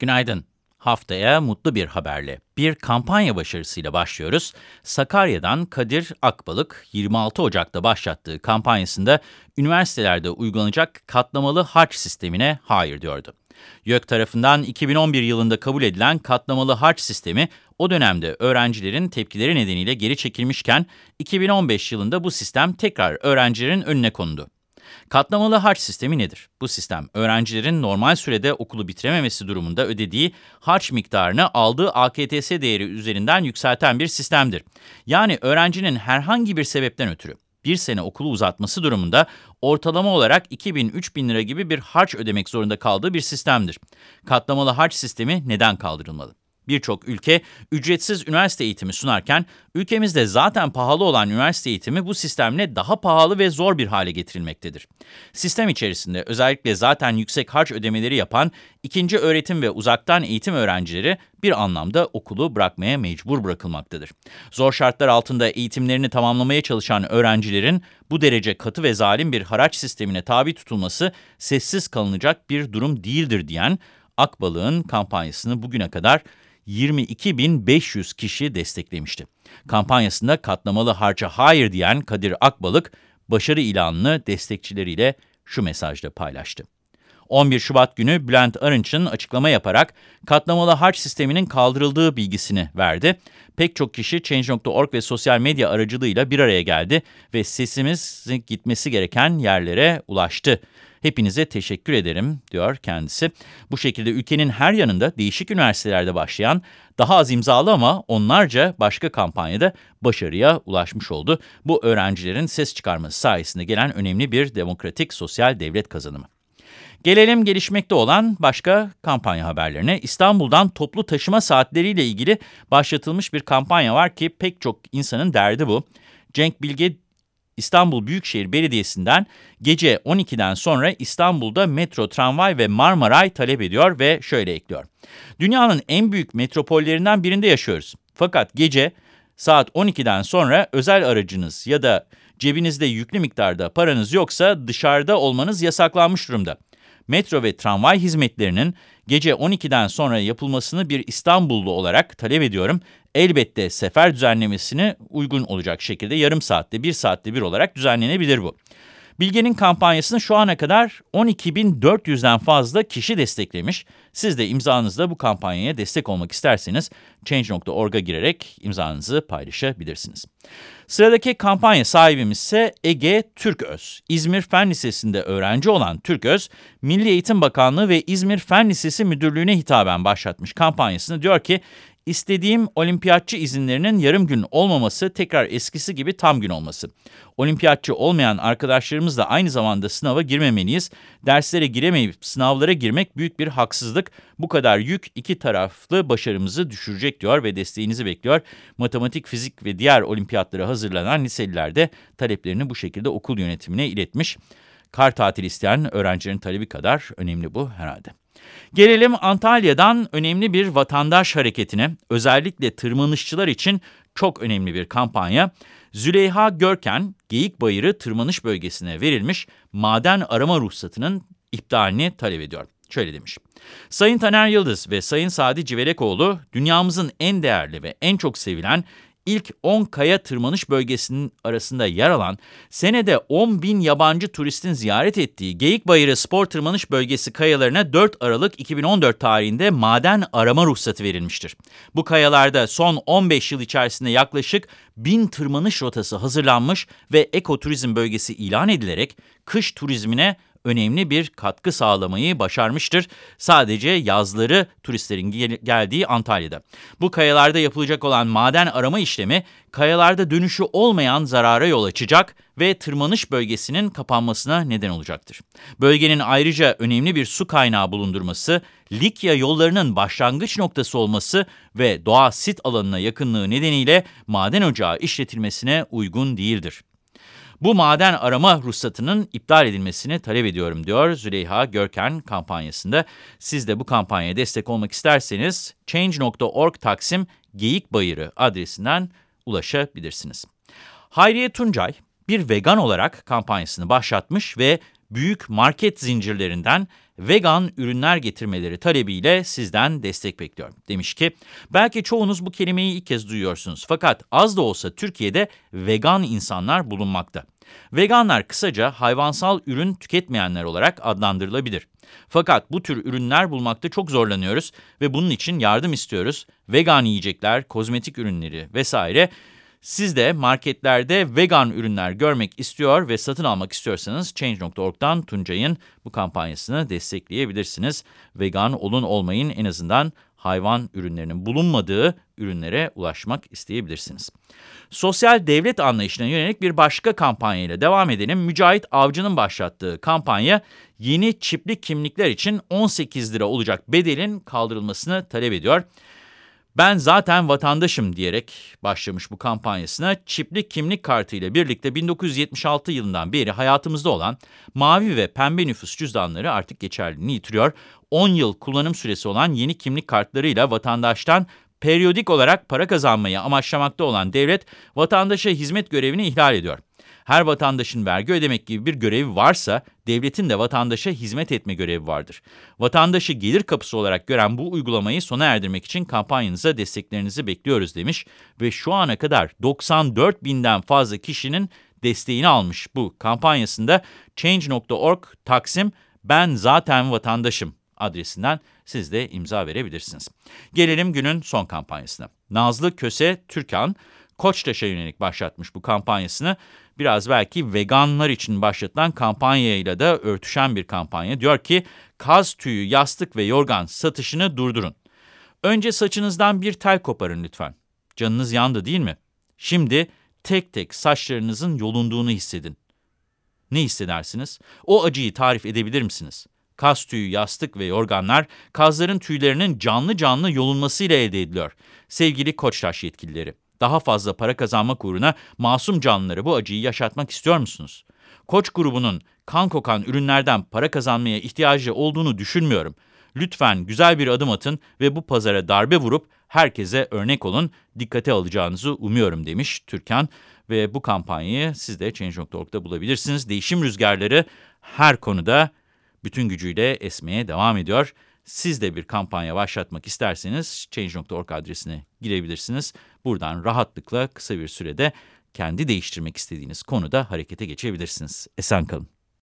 Günaydın. Haftaya mutlu bir haberle, bir kampanya başarısıyla başlıyoruz. Sakarya'dan Kadir Akbalık 26 Ocak'ta başlattığı kampanyasında üniversitelerde uygulanacak katlamalı harç sistemine hayır diyordu. YÖK tarafından 2011 yılında kabul edilen katlamalı harç sistemi o dönemde öğrencilerin tepkileri nedeniyle geri çekilmişken 2015 yılında bu sistem tekrar öğrencilerin önüne kondu. Katlamalı harç sistemi nedir? Bu sistem, öğrencilerin normal sürede okulu bitirememesi durumunda ödediği harç miktarını aldığı AKTS değeri üzerinden yükselten bir sistemdir. Yani öğrencinin herhangi bir sebepten ötürü bir sene okulu uzatması durumunda ortalama olarak 2000-3000 lira gibi bir harç ödemek zorunda kaldığı bir sistemdir. Katlamalı harç sistemi neden kaldırılmalı? Birçok ülke ücretsiz üniversite eğitimi sunarken ülkemizde zaten pahalı olan üniversite eğitimi bu sistemle daha pahalı ve zor bir hale getirilmektedir. Sistem içerisinde özellikle zaten yüksek harç ödemeleri yapan ikinci öğretim ve uzaktan eğitim öğrencileri bir anlamda okulu bırakmaya mecbur bırakılmaktadır. Zor şartlar altında eğitimlerini tamamlamaya çalışan öğrencilerin bu derece katı ve zalim bir haraç sistemine tabi tutulması sessiz kalınacak bir durum değildir diyen Akbalık'ın kampanyasını bugüne kadar 22.500 kişi desteklemişti. Kampanyasında katlamalı harca hayır diyen Kadir Akbalık, başarı ilanını destekçileriyle şu mesajla paylaştı. 11 Şubat günü Bülent Arınç'ın açıklama yaparak katlamalı harç sisteminin kaldırıldığı bilgisini verdi. Pek çok kişi Change.org ve sosyal medya aracılığıyla bir araya geldi ve sesimiz gitmesi gereken yerlere ulaştı. Hepinize teşekkür ederim, diyor kendisi. Bu şekilde ülkenin her yanında değişik üniversitelerde başlayan, daha az imzalı ama onlarca başka kampanyada başarıya ulaşmış oldu. Bu öğrencilerin ses çıkarması sayesinde gelen önemli bir demokratik sosyal devlet kazanımı. Gelelim gelişmekte olan başka kampanya haberlerine. İstanbul'dan toplu taşıma saatleriyle ilgili başlatılmış bir kampanya var ki pek çok insanın derdi bu. Cenk Bilge İstanbul Büyükşehir Belediyesi'nden gece 12'den sonra İstanbul'da metro, tramvay ve Marmaray talep ediyor ve şöyle ekliyor. Dünyanın en büyük metropollerinden birinde yaşıyoruz. Fakat gece saat 12'den sonra özel aracınız ya da cebinizde yüklü miktarda paranız yoksa dışarıda olmanız yasaklanmış durumda. Metro ve tramvay hizmetlerinin gece 12'den sonra yapılmasını bir İstanbullu olarak talep ediyorum elbette sefer düzenlemesine uygun olacak şekilde yarım saatte, bir saatte bir olarak düzenlenebilir bu. Bilge'nin kampanyasını şu ana kadar 12.400'den fazla kişi desteklemiş. Siz de imzanızla bu kampanyaya destek olmak isterseniz Change.org'a girerek imzanızı paylaşabilirsiniz. Sıradaki kampanya sahibimiz ise Ege Türköz. İzmir Fen Lisesi'nde öğrenci olan Türköz, Milli Eğitim Bakanlığı ve İzmir Fen Lisesi Müdürlüğü'ne hitaben başlatmış kampanyasını diyor ki, İstediğim olimpiyatçı izinlerinin yarım gün olmaması, tekrar eskisi gibi tam gün olması. Olimpiyatçı olmayan arkadaşlarımız da aynı zamanda sınava girmemeliyiz. Derslere giremeyip sınavlara girmek büyük bir haksızlık. Bu kadar yük iki taraflı başarımızı düşürecek diyor ve desteğinizi bekliyor. Matematik, fizik ve diğer olimpiyatlara hazırlanan liseliler de taleplerini bu şekilde okul yönetimine iletmiş. Kar tatili isteyen öğrencilerin talebi kadar önemli bu herhalde. Gelelim Antalya'dan önemli bir vatandaş hareketine, özellikle tırmanışçılar için çok önemli bir kampanya. Züleyha Görken, Geyik Bayırı tırmanış bölgesine verilmiş maden arama ruhsatının iptalini talep ediyor. Şöyle demiş. Sayın Taner Yıldız ve Sayın Sadi Civelekoğlu, dünyamızın en değerli ve en çok sevilen ilk 10 kaya tırmanış bölgesinin arasında yer alan, senede 10 bin yabancı turistin ziyaret ettiği Geyik Bayırı Spor Tırmanış Bölgesi kayalarına 4 Aralık 2014 tarihinde maden arama ruhsatı verilmiştir. Bu kayalarda son 15 yıl içerisinde yaklaşık 1000 tırmanış rotası hazırlanmış ve ekoturizm bölgesi ilan edilerek kış turizmine önemli bir katkı sağlamayı başarmıştır. Sadece yazları turistlerin gel geldiği Antalya'da. Bu kayalarda yapılacak olan maden arama işlemi kayalarda dönüşü olmayan zarara yol açacak ve tırmanış bölgesinin kapanmasına neden olacaktır. Bölgenin ayrıca önemli bir su kaynağı bulundurması, Likya yollarının başlangıç noktası olması ve doğa sit alanına yakınlığı nedeniyle maden ocağı işletilmesine uygun değildir. Bu maden arama ruhsatının iptal edilmesini talep ediyorum diyor Züleyha Görken kampanyasında. Siz de bu kampanyaya destek olmak isterseniz change.org taksim Geyik Bayırı adresinden ulaşabilirsiniz. Hayriye Tuncay bir vegan olarak kampanyasını başlatmış ve büyük market zincirlerinden vegan ürünler getirmeleri talebiyle sizden destek bekliyorum. Demiş ki, belki çoğunuz bu kelimeyi ilk kez duyuyorsunuz fakat az da olsa Türkiye'de vegan insanlar bulunmakta. Veganlar kısaca hayvansal ürün tüketmeyenler olarak adlandırılabilir. Fakat bu tür ürünler bulmakta çok zorlanıyoruz ve bunun için yardım istiyoruz. Vegan yiyecekler, kozmetik ürünleri vesaire siz de marketlerde vegan ürünler görmek istiyor ve satın almak istiyorsanız Change.org'dan Tuncay'ın bu kampanyasını destekleyebilirsiniz. Vegan olun olmayın en azından hayvan ürünlerinin bulunmadığı ürünlere ulaşmak isteyebilirsiniz. Sosyal devlet anlayışına yönelik bir başka kampanya ile devam edelim. Mücahit Avcı'nın başlattığı kampanya yeni çipli kimlikler için 18 lira olacak bedelin kaldırılmasını talep ediyor. Ben zaten vatandaşım diyerek başlamış bu kampanyasına çipli kimlik kartı ile birlikte 1976 yılından beri hayatımızda olan mavi ve pembe nüfus cüzdanları artık geçerliliğini yitiriyor. 10 yıl kullanım süresi olan yeni kimlik kartlarıyla vatandaştan periyodik olarak para kazanmayı amaçlamakta olan devlet vatandaşa hizmet görevini ihlal ediyor. Her vatandaşın vergi ödemek gibi bir görevi varsa, devletin de vatandaşa hizmet etme görevi vardır. Vatandaşı gelir kapısı olarak gören bu uygulamayı sona erdirmek için kampanyanıza desteklerinizi bekliyoruz demiş ve şu ana kadar 94 binden fazla kişinin desteğini almış bu kampanyasında Change.org Taksim Ben Zaten Vatandaşım adresinden siz de imza verebilirsiniz. Gelelim günün son kampanyasına. Nazlı Köse Türkan, Koçtaş'a yönelik başlatmış bu kampanyasını. Biraz belki veganlar için başlatılan kampanyayla da örtüşen bir kampanya. Diyor ki, kaz tüyü, yastık ve yorgan satışını durdurun. Önce saçınızdan bir tel koparın lütfen. Canınız yandı değil mi? Şimdi tek tek saçlarınızın yolunduğunu hissedin. Ne hissedersiniz? O acıyı tarif edebilir misiniz? Kaz tüyü, yastık ve yorganlar kazların tüylerinin canlı canlı yolunmasıyla elde ediliyor. Sevgili Koçtaş yetkilileri, daha fazla para kazanmak uğruna masum canlıları bu acıyı yaşatmak istiyor musunuz? Koç grubunun kan kokan ürünlerden para kazanmaya ihtiyacı olduğunu düşünmüyorum. Lütfen güzel bir adım atın ve bu pazara darbe vurup herkese örnek olun, dikkate alacağınızı umuyorum demiş Türkan. Ve bu kampanyayı siz de Change.org'da bulabilirsiniz. Değişim rüzgarları her konuda bütün gücüyle esmeye devam ediyor. Siz de bir kampanya başlatmak isterseniz Change.org adresine girebilirsiniz. Buradan rahatlıkla kısa bir sürede kendi değiştirmek istediğiniz konuda harekete geçebilirsiniz. Esen kalın.